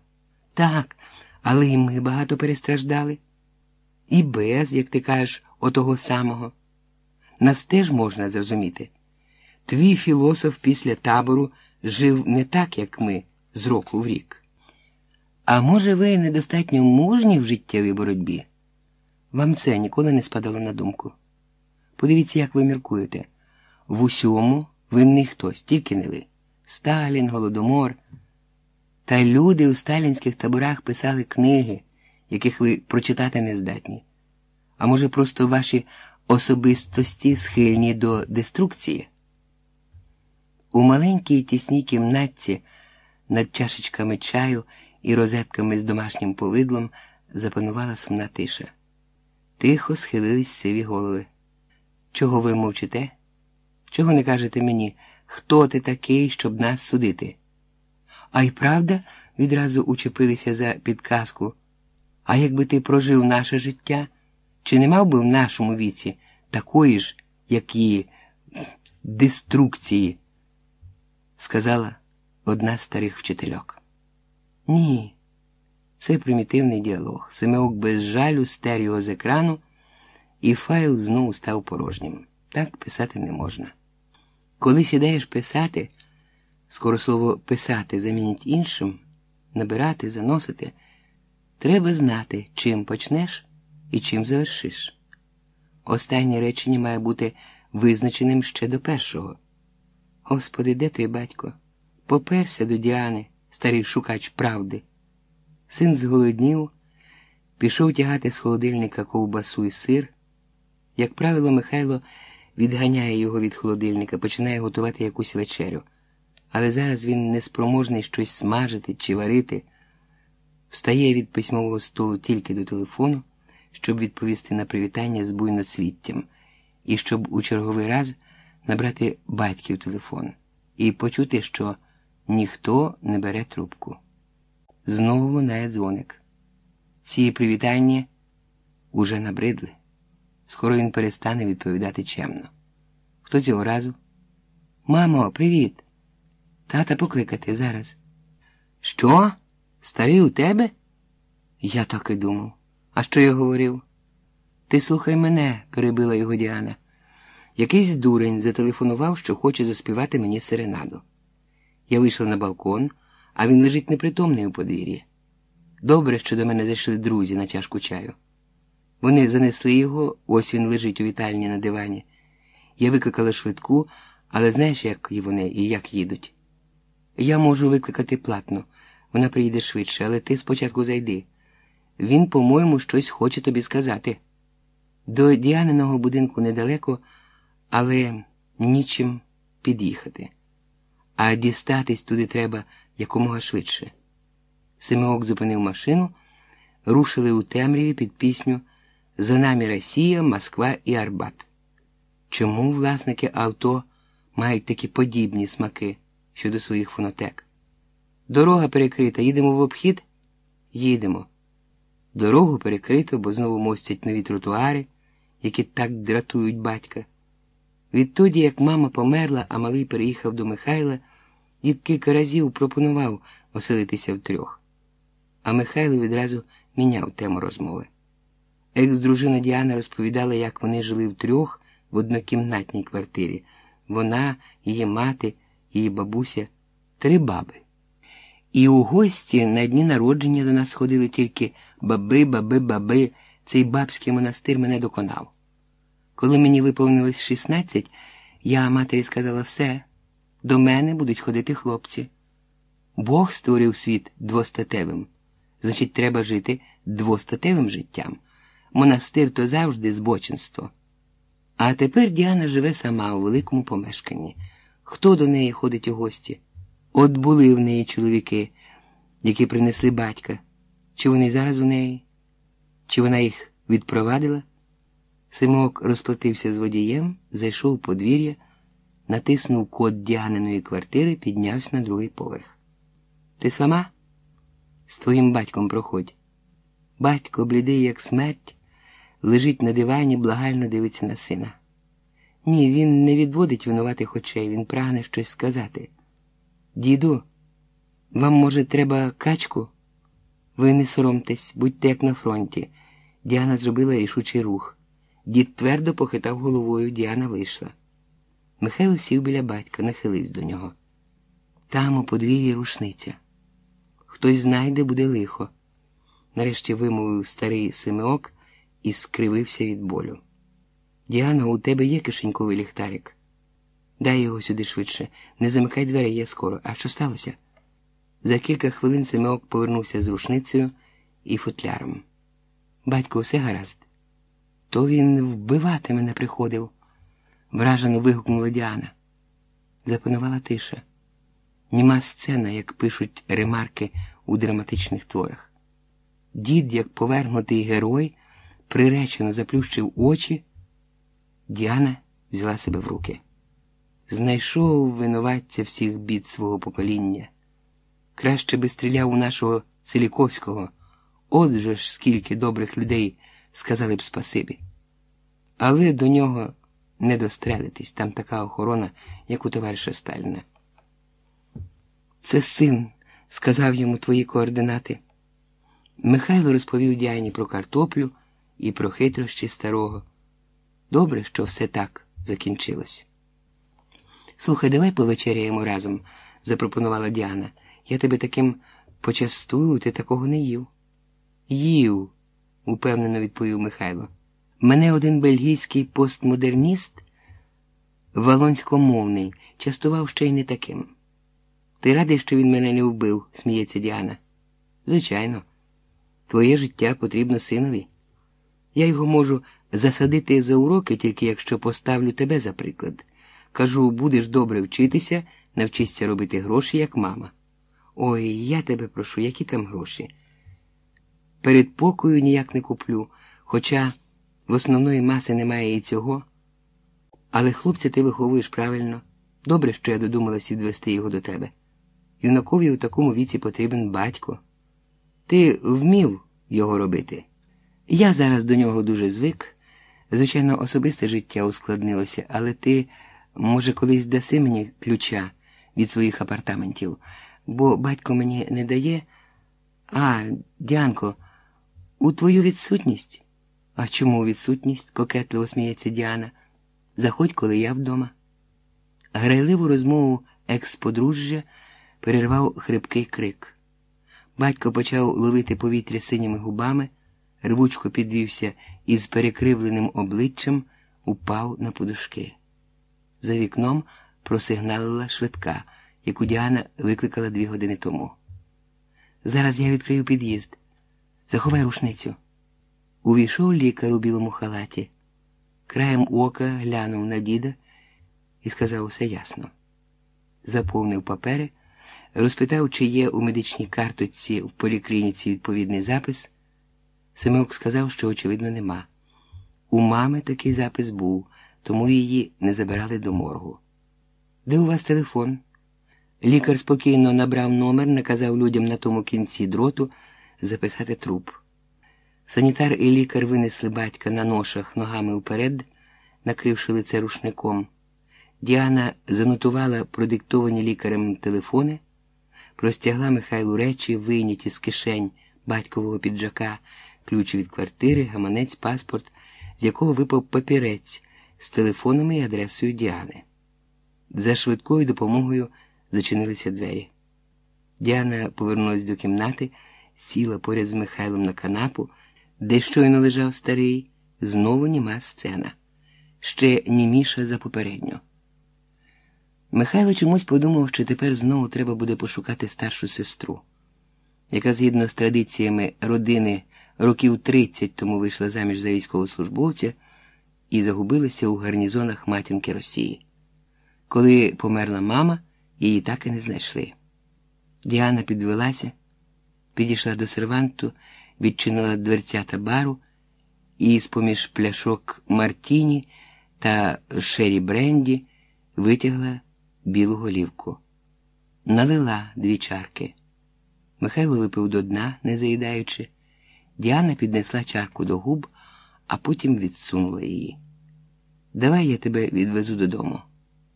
Так, але і ми багато перестраждали. І без, як ти кажеш, отого самого. Нас теж можна зрозуміти. Твій філософ після табору жив не так, як ми, з року в рік. А може, ви недостатньо мужні в життєвій боротьбі? Вам це ніколи не спадало на думку. Подивіться, як ви міркуєте. В усьому винний хтось, тільки не ви. Сталін, Голодомор. Та люди у сталінських таборах писали книги, яких ви прочитати не здатні. А може, просто ваші особистості схильні до деструкції? У маленькій тісній кімнатці над чашечками чаю і розетками з домашнім повидлом запанувала сумна тиша. Тихо схилились сиві голови. Чого ви мовчите? Чого не кажете мені, хто ти такий, щоб нас судити? А й правда, відразу учепилися за підказку. А якби ти прожив наше життя, чи не мав би в нашому віці такої ж, як її деструкції? сказала одна з старих вчительок. Ні, це примітивний діалог. Семеок без жалю стер його з екрану, і файл знову став порожнім. Так писати не можна. Коли сідаєш писати, скоро слово писати замінять іншим, набирати, заносити, треба знати, чим почнеш і чим завершиш. Останнє речення має бути визначеним ще до першого. Господи, де той батько? Поперся до Діани, старий шукач правди. Син зголоднів, пішов тягати з холодильника ковбасу і сир. Як правило, Михайло відганяє його від холодильника, починає готувати якусь вечерю. Але зараз він неспроможний щось смажити чи варити, встає від письмового столу тільки до телефону, щоб відповісти на привітання з буйноцвіттям, і щоб у черговий раз набрати батьків телефон і почути, що ніхто не бере трубку. Знову лунає дзвоник. Ці привітання уже набридли. Скоро він перестане відповідати чемно. Хто цього разу? Мамо, привіт. Тата покликати зараз. Що? Старий у тебе? Я так і думав. А що я говорив? Ти слухай мене, перебила його Діана. Якийсь дурень зателефонував, що хоче заспівати мені серенаду. Я вийшла на балкон, а він лежить непритомний у подвір'ї. Добре, що до мене зайшли друзі на чашку чаю. Вони занесли його, ось він лежить у вітальні на дивані. Я викликала швидку, але знаєш, як вони і як їдуть? Я можу викликати платно, вона приїде швидше, але ти спочатку зайди. Він, по-моєму, щось хоче тобі сказати. До Діаниного будинку недалеко, але нічим під'їхати. А дістатись туди треба якомога швидше. Семеок зупинив машину, рушили у темряві під пісню За нами Росія, Москва і Арбат. Чому власники авто мають такі подібні смаки щодо своїх фонотек? Дорога перекрита, їдемо в обхід? Їдемо. Дорогу перекрито, бо знову мостять нові тротуари, які так дратують батька. Відтоді, як мама померла, а малий переїхав до Михайла, дід кілька разів пропонував оселитися втрьох. А Михайло відразу міняв тему розмови. Екс-дружина Діана розповідала, як вони жили втрьох в однокімнатній квартирі. Вона, її мати, її бабуся, три баби. І у гості на дні народження до нас ходили тільки баби, баби, баби. Цей бабський монастир мене доконав. Коли мені виповнилось 16, я матері сказала все, до мене будуть ходити хлопці. Бог створив світ двостатевим. Значить, треба жити двостатевим життям. Монастир то завжди збочинство. А тепер Діана живе сама у великому помешканні. хто до неї ходить у гості. От були в неї чоловіки, які принесли батька. Чи вони зараз у неї? Чи вона їх відпровадила? Симок розплатився з водієм, зайшов у подвір'я, натиснув код Діаниної квартири, піднявся на другий поверх. Ти сама? З твоїм батьком проходь. Батько, блідий, як смерть, лежить на дивані, благально дивиться на сина. Ні, він не відводить винуватих очей, він прагне щось сказати. Діду, вам, може, треба качку? Ви не соромтесь, будьте як на фронті. Діана зробила рішучий рух. Дід твердо похитав головою, Діана вийшла. Михайло сів біля батька, нахилився до нього. Там у подвір'ї рушниця. Хтось знайде, буде лихо. Нарешті вимовив старий Симеок і скривився від болю. Діана, у тебе є кишеньковий ліхтарик? Дай його сюди швидше, не замикай дверей, я скоро. А що сталося? За кілька хвилин Симеок повернувся з рушницею і футляром. Батько, все гаразд. То він вбивати мене приходив, вражено вигукнула Діана. Запанувала тиша. Німа сцена, як пишуть ремарки у драматичних творах. Дід, як повернутий герой, приречено заплющив очі. Діана взяла себе в руки. Знайшов винуватця всіх бід свого покоління. Краще би стріляв у нашого Целіковського. Отже ж, скільки добрих людей сказали б спасибі. Але до нього не дострелитись, там така охорона, як у товариша Сталіна. Це син, сказав йому твої координати. Михайло розповів Діані про картоплю і про хитрощі старого. Добре, що все так закінчилось. Слухай, давай повечеряємо разом, запропонувала Діана. Я тебе таким почастую, ти такого не їв. Їв, упевнено відповів Михайло. Мене один бельгійський постмодерніст, валонськомовний, частував ще й не таким. Ти радий, що він мене не вбив, сміється Діана. Звичайно, твоє життя потрібно синові. Я його можу засадити за уроки, тільки якщо поставлю тебе за приклад. Кажу, будеш добре вчитися, навчишся робити гроші, як мама. Ой, я тебе прошу, які там гроші. Перед покою ніяк не куплю, хоча в основної маси немає і цього. Але хлопця ти виховуєш правильно. Добре, що я додумалась відвести його до тебе. Юнакові у такому віці потрібен батько. Ти вмів його робити. Я зараз до нього дуже звик. Звичайно, особисте життя ускладнилося, але ти, може, колись даси мені ключа від своїх апартаментів, бо батько мені не дає. А, Діанко, у твою відсутність. А чому відсутність? кокетливо сміється Діана. Заходь, коли я вдома. Грайливу розмову екс-подружжя перервав хрипкий крик. Батько почав ловити повітря синіми губами, рвучко підвівся і з перекривленим обличчям упав на подушки. За вікном просигналила швидка, яку Діана викликала дві години тому. Зараз я відкрию під'їзд. Заховай рушницю. Увійшов лікар у білому халаті, краєм ока глянув на діда і сказав усе ясно. Заповнив папери, розпитав, чи є у медичній карточці в поліклініці відповідний запис. Семеок сказав, що, очевидно, нема. У мами такий запис був, тому її не забирали до моргу. Де у вас телефон? Лікар спокійно набрав номер, наказав людям на тому кінці дроту записати труп. Санітар і лікар винесли батька на ношах ногами вперед, накривши лице рушником. Діана занотувала продиктовані лікарем телефони, простягла Михайлу речі, вийняті з кишень батькового піджака, ключ від квартири, гаманець, паспорт, з якого випав папірець з телефонами і адресою Діани. За швидкою допомогою зачинилися двері. Діана повернулася до кімнати, сіла поряд з Михайлом на канапу, де щойно лежав старий, знову німа сцена, ще німіша за попередню. Михайло чомусь подумав, що тепер знову треба буде пошукати старшу сестру, яка, згідно з традиціями родини, років 30 тому вийшла заміж за військовослужбовця і загубилася у гарнізонах матінки Росії. Коли померла мама, її так і не знайшли. Діана підвелася, підійшла до серванту, відчинила дверцята бару і з поміж пляшок Мартіні та Шері Бренді витягла білу голівку. Налила дві чарки. Михайло випив до дна, не заїдаючи. Діана піднесла чарку до губ, а потім відсунула її. Давай я тебе відвезу додому.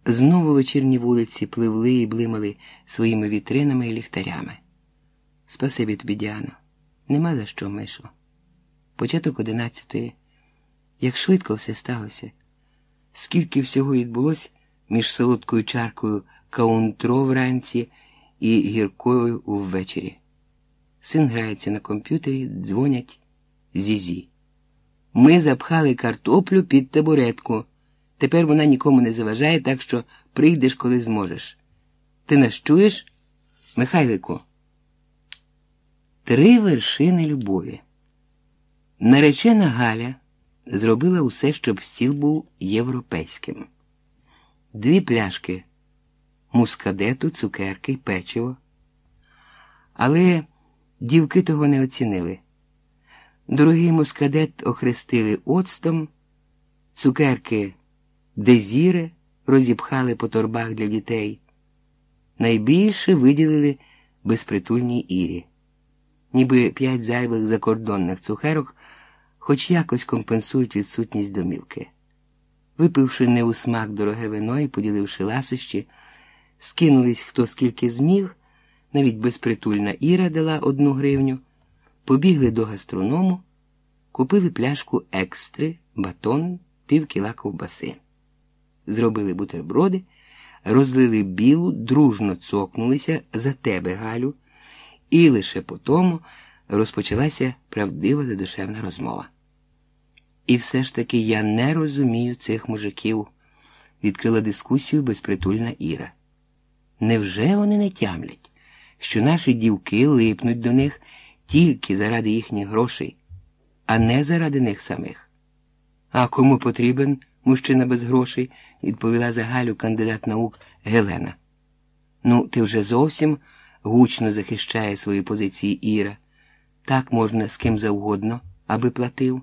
Знову вечірні вулиці пливли і блимали своїми вітринами і ліхтарями. Спасибі тобі, Діано, нема за що, Мишо. Початок одинадцятої. Як швидко все сталося, скільки всього відбулося між солодкою чаркою куантро вранці і гіркою ввечері. Син грається на комп'ютері, дзвонять Зізі. Ми запхали картоплю під табуретку. Тепер вона нікому не заважає, так що прийдеш, коли зможеш. Ти нас чуєш, Михайлику? Три вершини любові. Наречена Галя зробила усе, щоб стіл був європейським. Дві пляшки мускадету, цукерки печиво. Але дівки того не оцінили. Дорогий мускадет охрестили оцтом, цукерки дезіре розіпхали по торбах для дітей. Найбільше виділили безпритульній Ірі. Ніби п'ять зайвих закордонних цукерок хоч якось компенсують відсутність домівки. Випивши не у смак дороге вино і поділивши ласощі, скинулись хто скільки зміг, навіть безпритульна Іра дала одну гривню, побігли до гастроному, купили пляшку екстри, батон, пів кіла ковбаси. Зробили бутерброди, розлили білу, дружно цокнулися за тебе, Галю, і лише по тому розпочалася правдива задушевна розмова. І все ж таки я не розумію цих мужиків, відкрила дискусію безпритульна Іра. Невже вони не тямлять, що наші дівки липнуть до них тільки заради їхніх грошей, а не заради них самих? А кому потрібен мужчина без грошей? відповіла за Галю кандидат наук Гелена. Ну, ти вже зовсім гучно захищає свої позиції Іра. Так можна з ким завгодно, аби платив.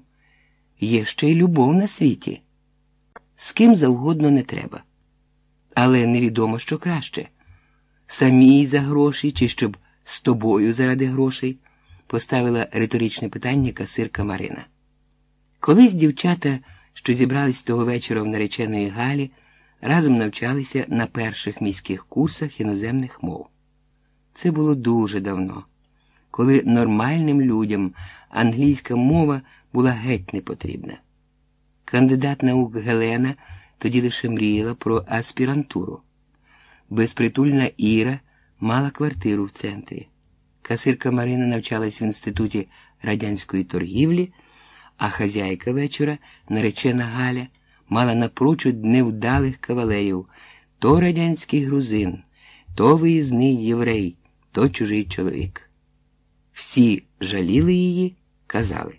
Є ще й любов на світі. З ким завгодно не треба. Але невідомо, що краще самій за гроші чи щоб з тобою заради грошей, поставила риторичне питання касирка Марина. Колись дівчата, що зібрались того вечора в нареченої Галі, разом навчалися на перших міських курсах іноземних мов. Це було дуже давно, коли нормальним людям англійська мова була геть не потрібна. Кандидат наук Гелена тоді лише мріяла про аспірантуру. Безпритульна Іра мала квартиру в центрі. Касирка Марина навчалась в інституті радянської торгівлі, а хазяйка вечора, наречена Галя, мала напрочуд невдалих кавалерів то радянський грузин, то виїзний єврей, то чужий чоловік. Всі жаліли її, казали.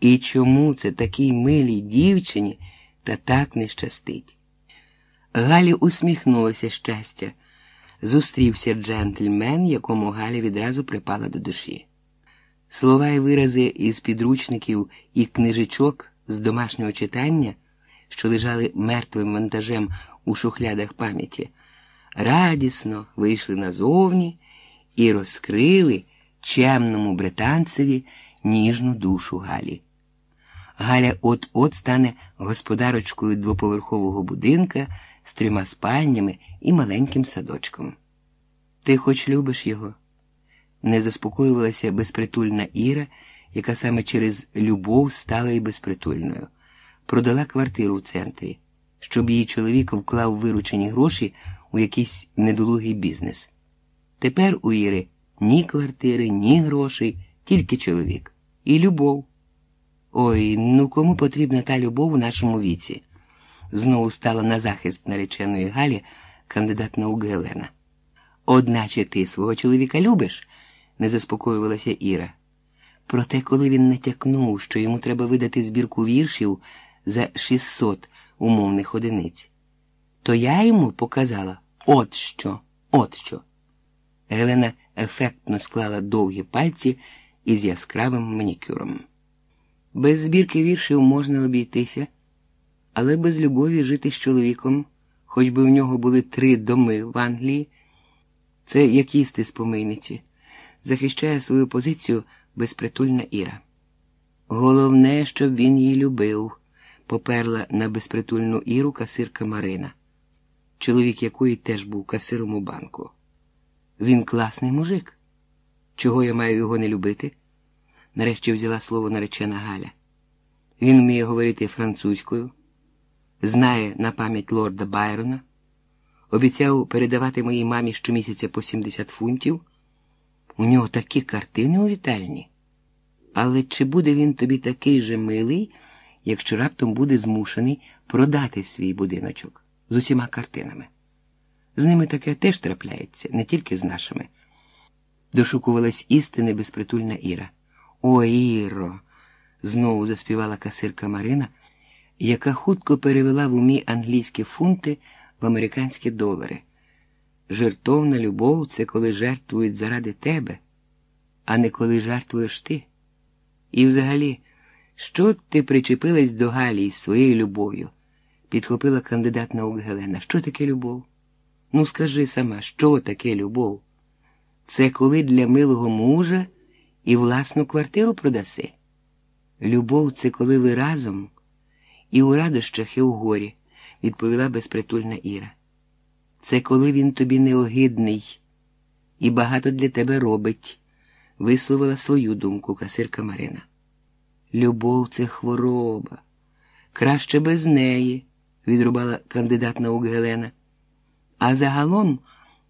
І чому це такій милій дівчині та так не щастить? Галі усміхнулося щастя. Зустрівся джентльмен, якому Галя відразу припала до душі. Слова і вирази із підручників і книжечок з домашнього читання, що лежали мертвим вантажем у шухлядах пам'яті, радісно вийшли назовні і розкрили чемному британцеві ніжну душу Галі. Галя от-от стане господарочкою двоповерхового будинка з трьома спальнями і маленьким садочком. Ти хоч любиш його? Не заспокоювалася безпритульна Іра, яка саме через любов стала і безпритульною, продала квартиру в центрі, щоб її чоловік вклав виручені гроші у якийсь недолугий бізнес. Тепер у Іри ні квартири, ні грошей, тільки чоловік і любов. Ой, ну кому потрібна та любов у нашому віці? Знову стала на захист нареченої Галі кандидат наук Гелена. Одначе ти свого чоловіка любиш, не заспокоювалася Іра. Проте, коли він натякнув, що йому треба видати збірку віршів за 600 умовних одиниць, то я йому показала от що, от що. Гелена ефектно склала довгі пальці із яскравим манікюром. Без збірки віршів можна обійтися, але без любові жити з чоловіком, хоч би в нього були три доми в Англії, це як їсти з помийниці, захищає свою позицію безпритульна Іра. Головне, щоб він її любив, поперла на безпритульну Іру касирка Марина, чоловік якої теж був касиром у банку. Він класний мужик. Чого я маю його не любити? Нарешті взяла слово наречена Галя. Він вміє говорити французькою, знає на пам'ять лорда Байрона, обіцяв передавати моїй мамі щомісяця по 70 фунтів. У нього такі картини у вітальні. Але чи буде він тобі такий же милий, якщо раптом буде змушений продати свій будиночок з усіма картинами? З ними таке теж трапляється, не тільки з нашими. Дошукувалась істини безпритульна Іра. О, Іро! знову заспівала касирка Марина, яка хутко перевела в умі англійські фунти в американські долари. Жертовна любов це коли жертвують заради тебе, а не коли жертвуєш ти. І взагалі, що ти причепилась до Галі із своєю любов'ю? підхопила кандидат наук Гелена. Що таке любов? Ну, скажи сама, що таке любов? Це коли для милого мужа і власну квартиру продаси? Любов це коли ви разом і у радощах, і у горі, відповіла безпритульна Іра. Це коли він тобі неогидний і багато для тебе робить, висловила свою думку касирка Марина. Любов це хвороба. Краще без неї, відрубала кандидат наук Гелена. А загалом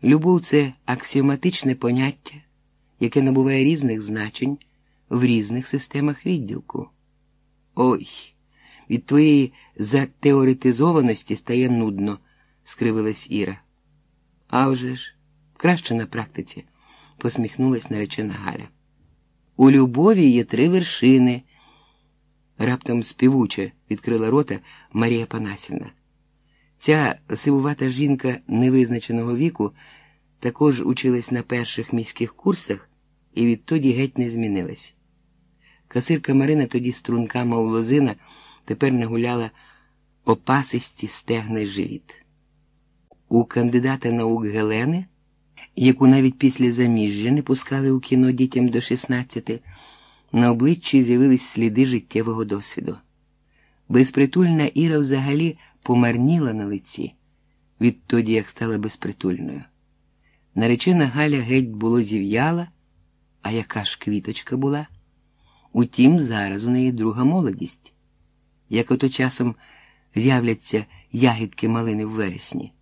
любов це аксіоматичне поняття, яке набуває різних значень в різних системах відділку. Ой, від твоєї затеоретизованості стає нудно, скривилась Іра. «А вже ж, краще на практиці, посміхнулась наречена Галя. У любові є три вершини. Раптом співуче відкрила рота Марія Панасівна. Ця сивувата жінка невизначеного віку також училась на перших міських курсах і відтоді геть не змінилась. Касирка Марина тоді струнка, мов лозина, тепер не гуляла опасисті стегна й живіт. У кандидата наук Гелени, яку навіть після заміжжя не пускали у кіно дітям до 16, на обличчі з'явились сліди життєвого досвіду. Безпритульна Іра взагалі помарніла на лиці відтоді, як стала безпритульною. Наречена Галя геть було зів'яла, а яка ж квіточка була? Утім, зараз у неї друга молодість, як ото часом з'являться ягідки малини в вересні.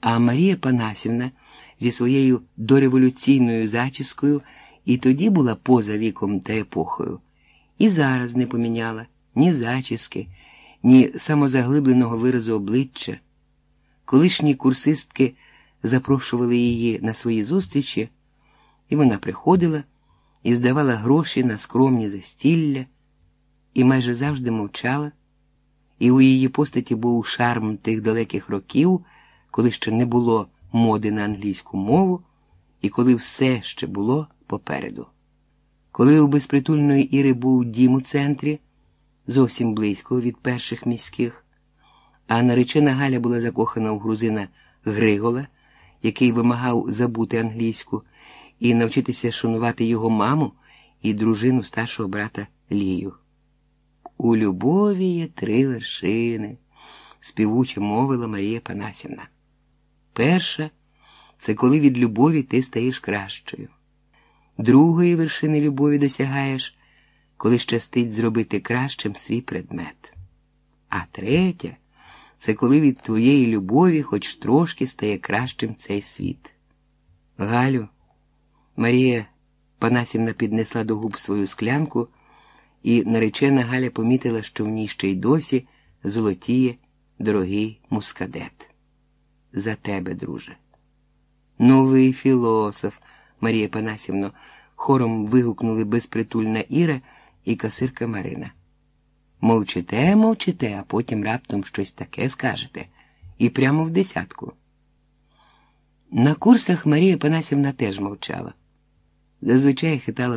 А Марія Панасівна зі своєю дореволюційною зачіскою і тоді була поза віком та епохою, і зараз не поміняла ні зачіски, ні самозаглибленого виразу обличчя. Колишні курсистки запрошували її на свої зустрічі, і вона приходила і здавала гроші на скромні застілля, і майже завжди мовчала, і у її постаті був шарм тих далеких років, коли ще не було моди на англійську мову, і коли все ще було попереду. Коли у безпритульної Іри був дім у центрі, зовсім близько від перших міських, а наречена Галя була закохана у грузина Григола, який вимагав забути англійську і навчитися шанувати його маму і дружину старшого брата Лію. У любові є три вершини, співуче мовила Марія Панасівна. Перша це коли від любові ти стаєш кращою. Другої вершини любові досягаєш, коли щастить зробити кращим свій предмет. А третя це коли від твоєї любові хоч трошки стає кращим цей світ. Галю, Марія Панасівна піднесла до губ свою склянку, і наречена Галя помітила, що в ній ще й досі золотіє дорогий мускадет. За тебе, друже. Новий філософ, Марія Панасівно, хором вигукнули безпритульна Іра і касирка Марина. Мовчите, мовчите, а потім раптом щось таке скажете, і прямо в десятку. На курсах Марія Панасівна теж мовчала. Зазвичай хитала